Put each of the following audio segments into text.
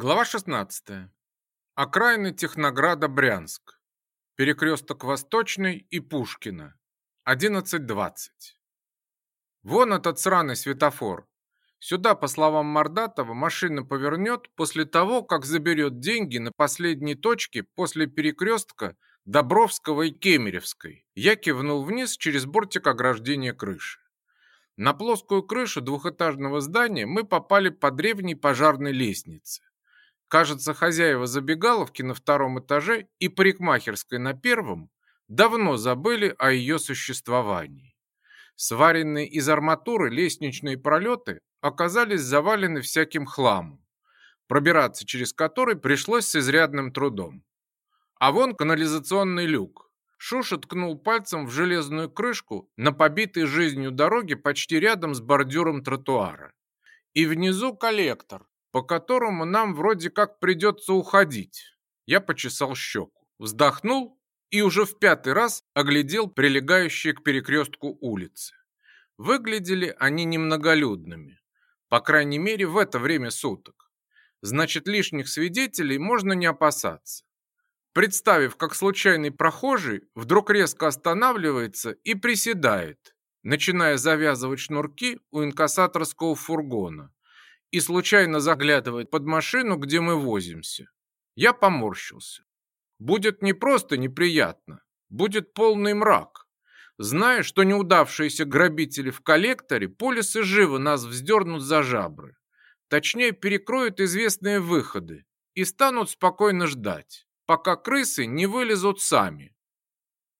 Глава 16. Окраины Технограда, Брянск. Перекресток Восточный и Пушкина. 11.20. Вон этот сраный светофор. Сюда, по словам Мордатова, машина повернет после того, как заберет деньги на последней точке после перекрестка Добровского и Кемеревской. Я кивнул вниз через бортик ограждения крыши. На плоскую крышу двухэтажного здания мы попали по древней пожарной лестнице. Кажется, хозяева забегаловки на втором этаже и парикмахерской на первом давно забыли о ее существовании. Сваренные из арматуры лестничные пролеты оказались завалены всяким хламом, пробираться через который пришлось с изрядным трудом. А вон канализационный люк. Шуша ткнул пальцем в железную крышку на побитой жизнью дороге почти рядом с бордюром тротуара. И внизу коллектор, по которому нам вроде как придется уходить. Я почесал щеку, вздохнул и уже в пятый раз оглядел прилегающие к перекрестку улицы. Выглядели они немноголюдными, по крайней мере в это время суток. Значит, лишних свидетелей можно не опасаться. Представив, как случайный прохожий вдруг резко останавливается и приседает, начиная завязывать шнурки у инкассаторского фургона, и случайно заглядывает под машину, где мы возимся. Я поморщился. Будет не просто неприятно, будет полный мрак. Зная, что неудавшиеся грабители в коллекторе, полисы живо нас вздернут за жабры. Точнее, перекроют известные выходы и станут спокойно ждать, пока крысы не вылезут сами.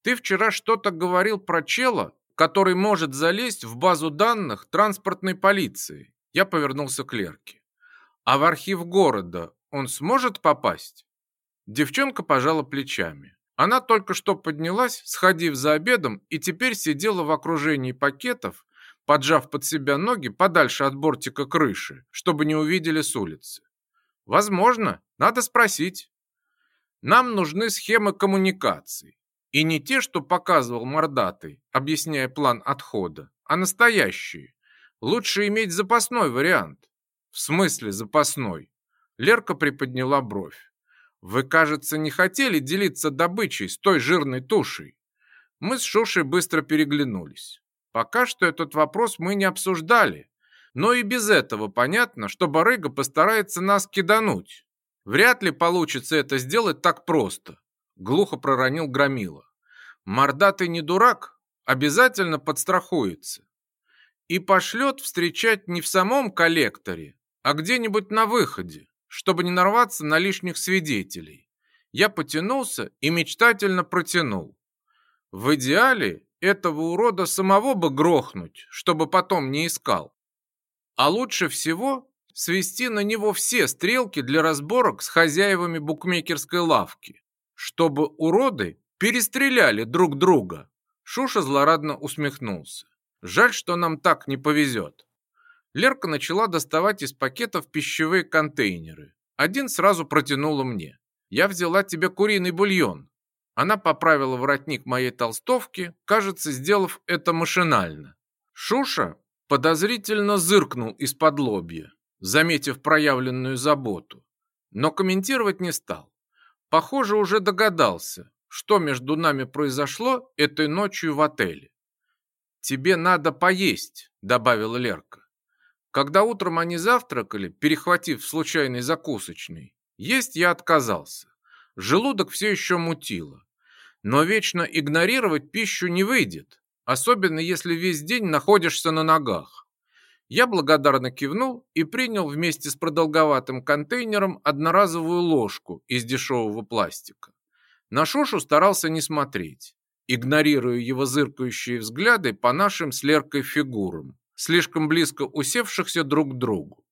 Ты вчера что-то говорил про чела, который может залезть в базу данных транспортной полиции я повернулся к Лерке. «А в архив города он сможет попасть?» Девчонка пожала плечами. Она только что поднялась, сходив за обедом, и теперь сидела в окружении пакетов, поджав под себя ноги подальше от бортика крыши, чтобы не увидели с улицы. «Возможно, надо спросить». «Нам нужны схемы коммуникаций, и не те, что показывал Мордатый, объясняя план отхода, а настоящие, Лучше иметь запасной вариант. В смысле запасной? Лерка приподняла бровь. Вы, кажется, не хотели делиться добычей с той жирной тушей. Мы с Шушей быстро переглянулись. Пока что этот вопрос мы не обсуждали, но и без этого понятно, что барыга постарается нас кидануть. Вряд ли получится это сделать так просто, глухо проронил Громила. Мордатый не дурак, обязательно подстрахуется и пошлет встречать не в самом коллекторе, а где-нибудь на выходе, чтобы не нарваться на лишних свидетелей. Я потянулся и мечтательно протянул. В идеале этого урода самого бы грохнуть, чтобы потом не искал. А лучше всего свести на него все стрелки для разборок с хозяевами букмекерской лавки, чтобы уроды перестреляли друг друга. Шуша злорадно усмехнулся. Жаль, что нам так не повезет. Лерка начала доставать из пакетов пищевые контейнеры. Один сразу протянула мне. Я взяла тебе куриный бульон. Она поправила воротник моей толстовки, кажется, сделав это машинально. Шуша подозрительно зыркнул из-под лобья, заметив проявленную заботу, но комментировать не стал. Похоже, уже догадался, что между нами произошло этой ночью в отеле тебе надо поесть», — добавила Лерка. Когда утром они завтракали, перехватив случайный закусочный, есть я отказался. Желудок все еще мутило. Но вечно игнорировать пищу не выйдет, особенно если весь день находишься на ногах. Я благодарно кивнул и принял вместе с продолговатым контейнером одноразовую ложку из дешевого пластика. На шошу старался не смотреть игнорируя его зыркающие взгляды по нашим с Леркой фигурам, слишком близко усевшихся друг к другу.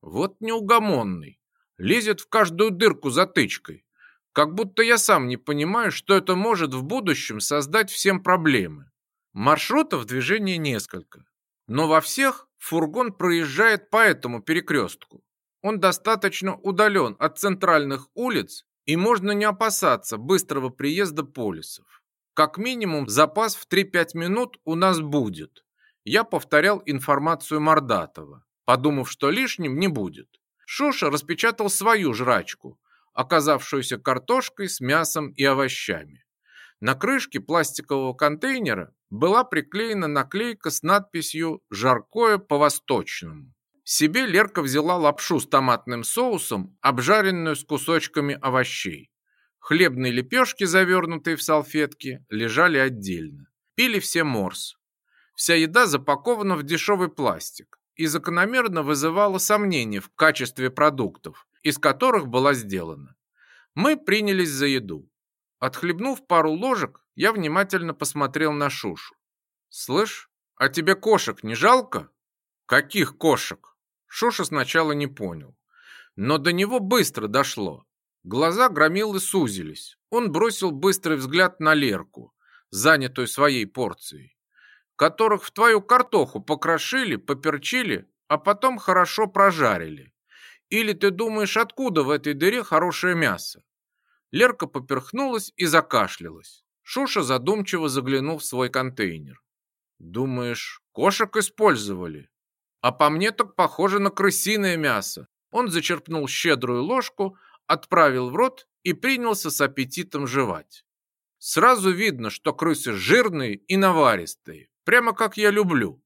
Вот неугомонный, лезет в каждую дырку затычкой, как будто я сам не понимаю, что это может в будущем создать всем проблемы. Маршрутов движения несколько, но во всех фургон проезжает по этому перекрестку. Он достаточно удален от центральных улиц, и можно не опасаться быстрого приезда полисов. Как минимум запас в 3-5 минут у нас будет. Я повторял информацию Мордатова, подумав, что лишним не будет. Шуша распечатал свою жрачку, оказавшуюся картошкой с мясом и овощами. На крышке пластикового контейнера была приклеена наклейка с надписью «Жаркое по-восточному». Себе Лерка взяла лапшу с томатным соусом, обжаренную с кусочками овощей. Хлебные лепешки, завернутые в салфетки, лежали отдельно. Пили все морс. Вся еда запакована в дешевый пластик и закономерно вызывала сомнения в качестве продуктов, из которых была сделана. Мы принялись за еду. Отхлебнув пару ложек, я внимательно посмотрел на Шушу. «Слышь, а тебе кошек не жалко?» «Каких кошек?» Шуша сначала не понял. Но до него быстро дошло. Глаза громилы сузились. Он бросил быстрый взгляд на Лерку, занятую своей порцией, которых в твою картоху покрошили, поперчили, а потом хорошо прожарили. Или ты думаешь, откуда в этой дыре хорошее мясо? Лерка поперхнулась и закашлялась. Шуша задумчиво заглянул в свой контейнер. «Думаешь, кошек использовали? А по мне так похоже на крысиное мясо». Он зачерпнул щедрую ложку, отправил в рот и принялся с аппетитом жевать. Сразу видно, что крысы жирные и наваристые, прямо как я люблю.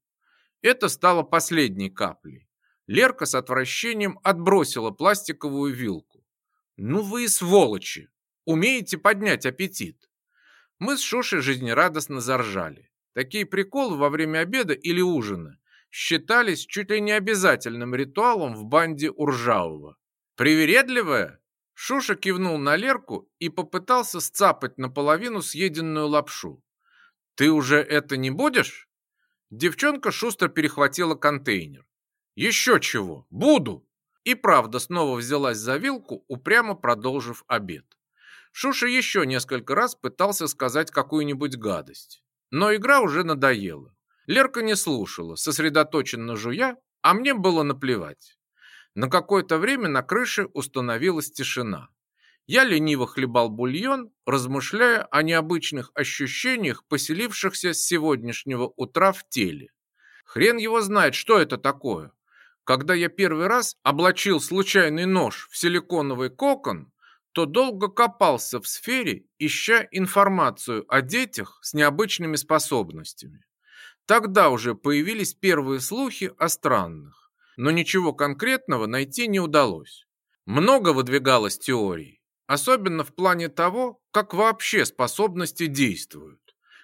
Это стало последней каплей. Лерка с отвращением отбросила пластиковую вилку. «Ну вы и сволочи! Умеете поднять аппетит!» Мы с Шушей жизнерадостно заржали. Такие приколы во время обеда или ужина считались чуть ли не обязательным ритуалом в банде Уржавого. «Привередливая?» Шуша кивнул на Лерку и попытался сцапать наполовину съеденную лапшу. «Ты уже это не будешь?» Девчонка шустро перехватила контейнер. «Еще чего! Буду!» И правда снова взялась за вилку, упрямо продолжив обед. Шуша еще несколько раз пытался сказать какую-нибудь гадость. Но игра уже надоела. Лерка не слушала, сосредоточенно жуя, а мне было наплевать. На какое-то время на крыше установилась тишина. Я лениво хлебал бульон, размышляя о необычных ощущениях, поселившихся с сегодняшнего утра в теле. Хрен его знает, что это такое. Когда я первый раз облачил случайный нож в силиконовый кокон, то долго копался в сфере, ища информацию о детях с необычными способностями. Тогда уже появились первые слухи о странных но ничего конкретного найти не удалось. Много выдвигалось теорий, особенно в плане того, как вообще способности действуют.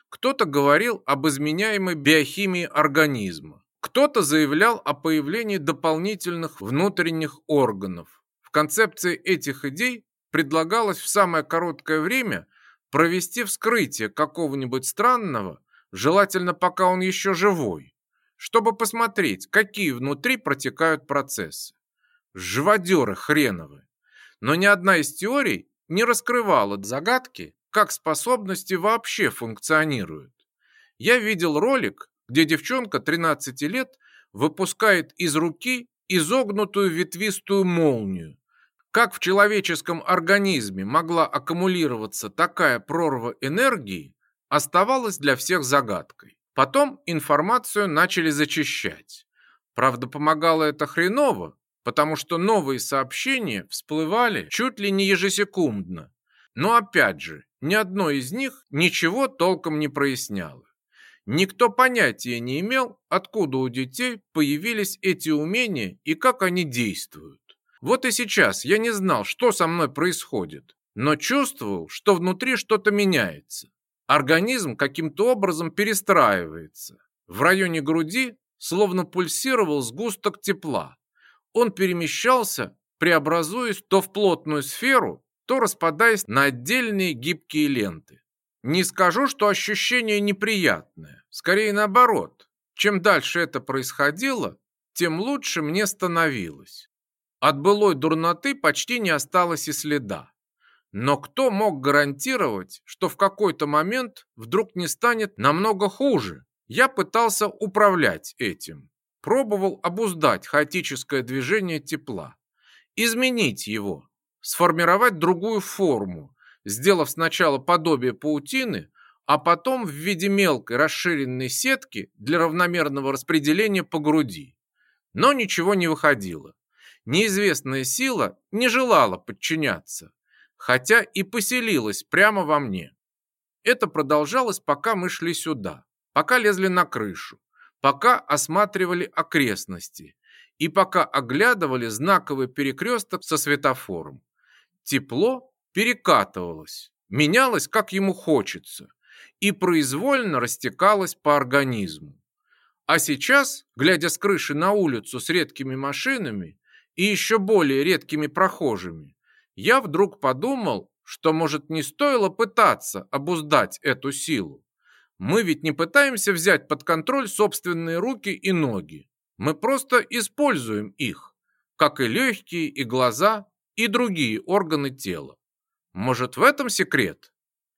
Кто-то говорил об изменяемой биохимии организма, кто-то заявлял о появлении дополнительных внутренних органов. В концепции этих идей предлагалось в самое короткое время провести вскрытие какого-нибудь странного, желательно пока он еще живой, чтобы посмотреть, какие внутри протекают процессы. Живодеры хреновы. Но ни одна из теорий не раскрывала загадки, как способности вообще функционируют. Я видел ролик, где девчонка 13 лет выпускает из руки изогнутую ветвистую молнию. Как в человеческом организме могла аккумулироваться такая прорва энергии, оставалось для всех загадкой. Потом информацию начали зачищать. Правда, помогало это хреново, потому что новые сообщения всплывали чуть ли не ежесекундно. Но опять же, ни одно из них ничего толком не проясняло. Никто понятия не имел, откуда у детей появились эти умения и как они действуют. Вот и сейчас я не знал, что со мной происходит, но чувствовал, что внутри что-то меняется. Организм каким-то образом перестраивается. В районе груди словно пульсировал сгусток тепла. Он перемещался, преобразуясь то в плотную сферу, то распадаясь на отдельные гибкие ленты. Не скажу, что ощущение неприятное, скорее наоборот. Чем дальше это происходило, тем лучше мне становилось. От былой дурноты почти не осталось и следа. Но кто мог гарантировать, что в какой-то момент вдруг не станет намного хуже? Я пытался управлять этим. Пробовал обуздать хаотическое движение тепла. Изменить его. Сформировать другую форму, сделав сначала подобие паутины, а потом в виде мелкой расширенной сетки для равномерного распределения по груди. Но ничего не выходило. Неизвестная сила не желала подчиняться хотя и поселилась прямо во мне. Это продолжалось, пока мы шли сюда, пока лезли на крышу, пока осматривали окрестности и пока оглядывали знаковый перекресток со светофором. Тепло перекатывалось, менялось, как ему хочется, и произвольно растекалось по организму. А сейчас, глядя с крыши на улицу с редкими машинами и еще более редкими прохожими, я вдруг подумал, что, может, не стоило пытаться обуздать эту силу. Мы ведь не пытаемся взять под контроль собственные руки и ноги. Мы просто используем их, как и легкие, и глаза, и другие органы тела. Может, в этом секрет?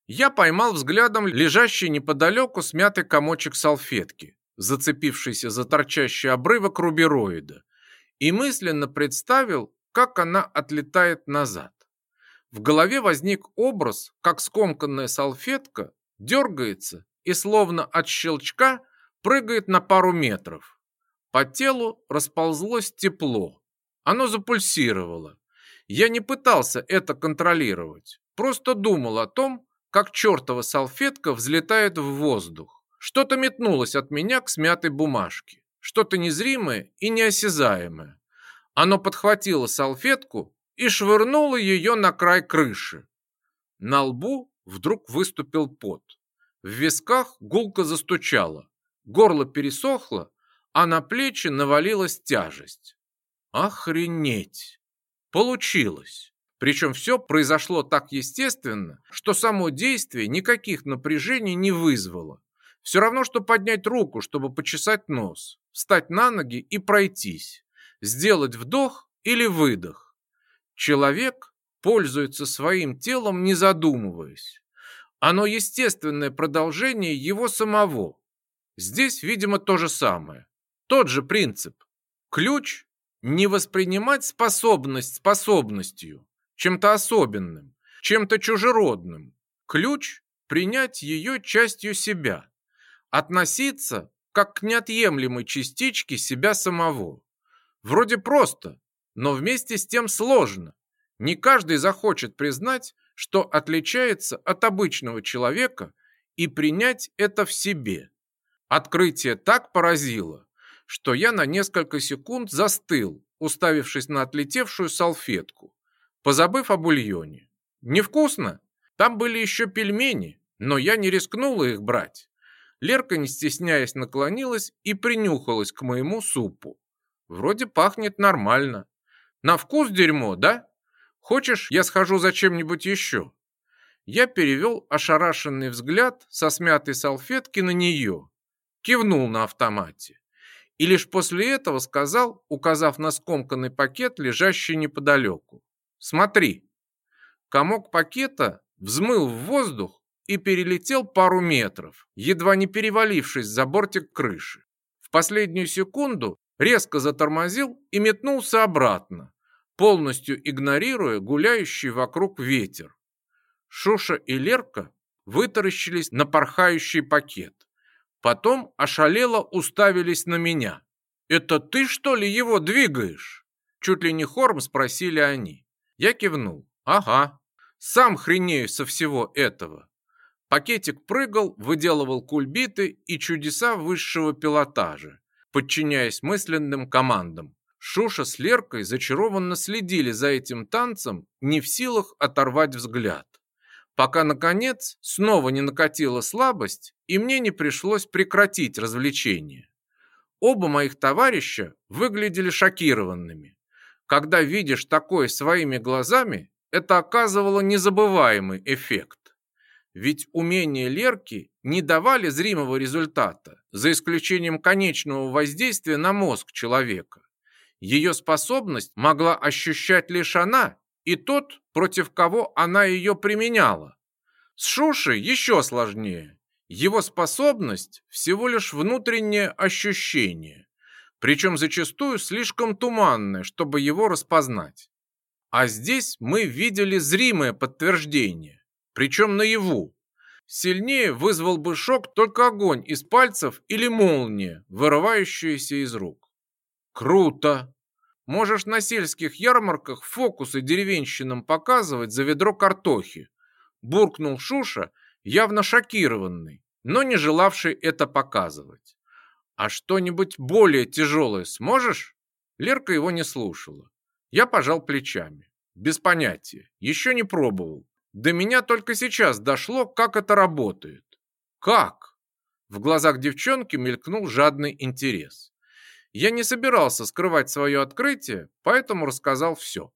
Я поймал взглядом лежащий неподалеку смятый комочек салфетки, зацепившийся за торчащий обрывок рубероида, и мысленно представил, как она отлетает назад. В голове возник образ, как скомканная салфетка дергается и словно от щелчка прыгает на пару метров. По телу расползлось тепло. Оно запульсировало. Я не пытался это контролировать. Просто думал о том, как чертова салфетка взлетает в воздух. Что-то метнулось от меня к смятой бумажке. Что-то незримое и неосязаемое. Оно подхватило салфетку и швырнуло ее на край крыши. На лбу вдруг выступил пот. В висках гулко застучало, горло пересохло, а на плечи навалилась тяжесть. Охренеть! Получилось! Причем все произошло так естественно, что само действие никаких напряжений не вызвало. Все равно, что поднять руку, чтобы почесать нос, встать на ноги и пройтись сделать вдох или выдох. Человек пользуется своим телом, не задумываясь. Оно естественное продолжение его самого. Здесь, видимо, то же самое. Тот же принцип. Ключ – не воспринимать способность способностью, чем-то особенным, чем-то чужеродным. Ключ – принять ее частью себя, относиться как к неотъемлемой частичке себя самого. Вроде просто, но вместе с тем сложно. Не каждый захочет признать, что отличается от обычного человека и принять это в себе. Открытие так поразило, что я на несколько секунд застыл, уставившись на отлетевшую салфетку, позабыв о бульоне. Невкусно? Там были еще пельмени, но я не рискнула их брать. Лерка, не стесняясь, наклонилась и принюхалась к моему супу. Вроде пахнет нормально. На вкус дерьмо, да? Хочешь, я схожу за чем-нибудь еще?» Я перевел ошарашенный взгляд со смятой салфетки на нее. Кивнул на автомате. И лишь после этого сказал, указав на скомканный пакет, лежащий неподалеку. «Смотри». Комок пакета взмыл в воздух и перелетел пару метров, едва не перевалившись за бортик крыши. В последнюю секунду резко затормозил и метнулся обратно, полностью игнорируя гуляющий вокруг ветер. Шуша и Лерка вытаращились на порхающий пакет. Потом ошалело уставились на меня. «Это ты, что ли, его двигаешь?» Чуть ли не хором спросили они. Я кивнул. «Ага, сам хренею со всего этого». Пакетик прыгал, выделывал кульбиты и чудеса высшего пилотажа подчиняясь мысленным командам. Шуша с Леркой зачарованно следили за этим танцем, не в силах оторвать взгляд. Пока, наконец, снова не накатила слабость, и мне не пришлось прекратить развлечение. Оба моих товарища выглядели шокированными. Когда видишь такое своими глазами, это оказывало незабываемый эффект. Ведь умения Лерки не давали зримого результата, за исключением конечного воздействия на мозг человека. Ее способность могла ощущать лишь она и тот, против кого она ее применяла. С Шуши еще сложнее. Его способность – всего лишь внутреннее ощущение, причем зачастую слишком туманное, чтобы его распознать. А здесь мы видели зримое подтверждение причем наяву. Сильнее вызвал бы шок только огонь из пальцев или молния, вырывающаяся из рук. Круто! Можешь на сельских ярмарках фокусы деревенщинам показывать за ведро картохи. Буркнул Шуша, явно шокированный, но не желавший это показывать. А что-нибудь более тяжелое сможешь? Лерка его не слушала. Я пожал плечами. Без понятия. Еще не пробовал. До меня только сейчас дошло, как это работает. Как? В глазах девчонки мелькнул жадный интерес. Я не собирался скрывать свое открытие, поэтому рассказал все.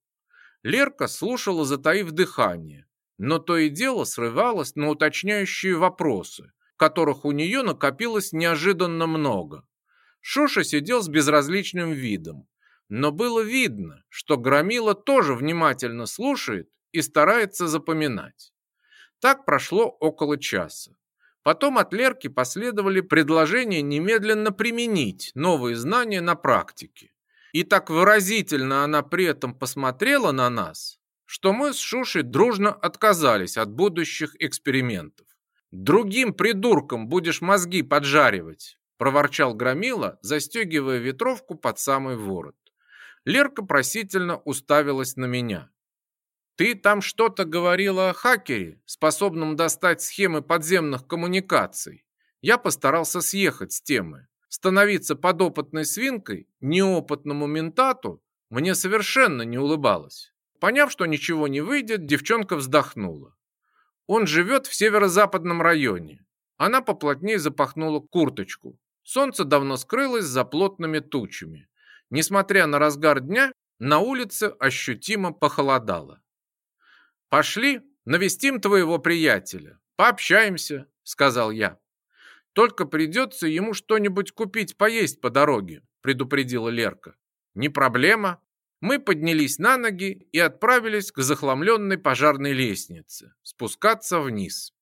Лерка слушала, затаив дыхание, но то и дело срывалась на уточняющие вопросы, которых у нее накопилось неожиданно много. Шуша сидел с безразличным видом, но было видно, что Громила тоже внимательно слушает и старается запоминать. Так прошло около часа. Потом от Лерки последовали предложения немедленно применить новые знания на практике. И так выразительно она при этом посмотрела на нас, что мы с Шушей дружно отказались от будущих экспериментов. «Другим придуркам будешь мозги поджаривать», – проворчал Громила, застегивая ветровку под самый ворот. Лерка просительно уставилась на меня. Ты там что-то говорила о хакере, способном достать схемы подземных коммуникаций. Я постарался съехать с темы. Становиться подопытной свинкой, неопытному ментату, мне совершенно не улыбалось. Поняв, что ничего не выйдет, девчонка вздохнула. Он живет в северо-западном районе. Она поплотнее запахнула курточку. Солнце давно скрылось за плотными тучами. Несмотря на разгар дня, на улице ощутимо похолодало. «Пошли, навестим твоего приятеля, пообщаемся», — сказал я. «Только придется ему что-нибудь купить поесть по дороге», — предупредила Лерка. «Не проблема». Мы поднялись на ноги и отправились к захламленной пожарной лестнице, спускаться вниз.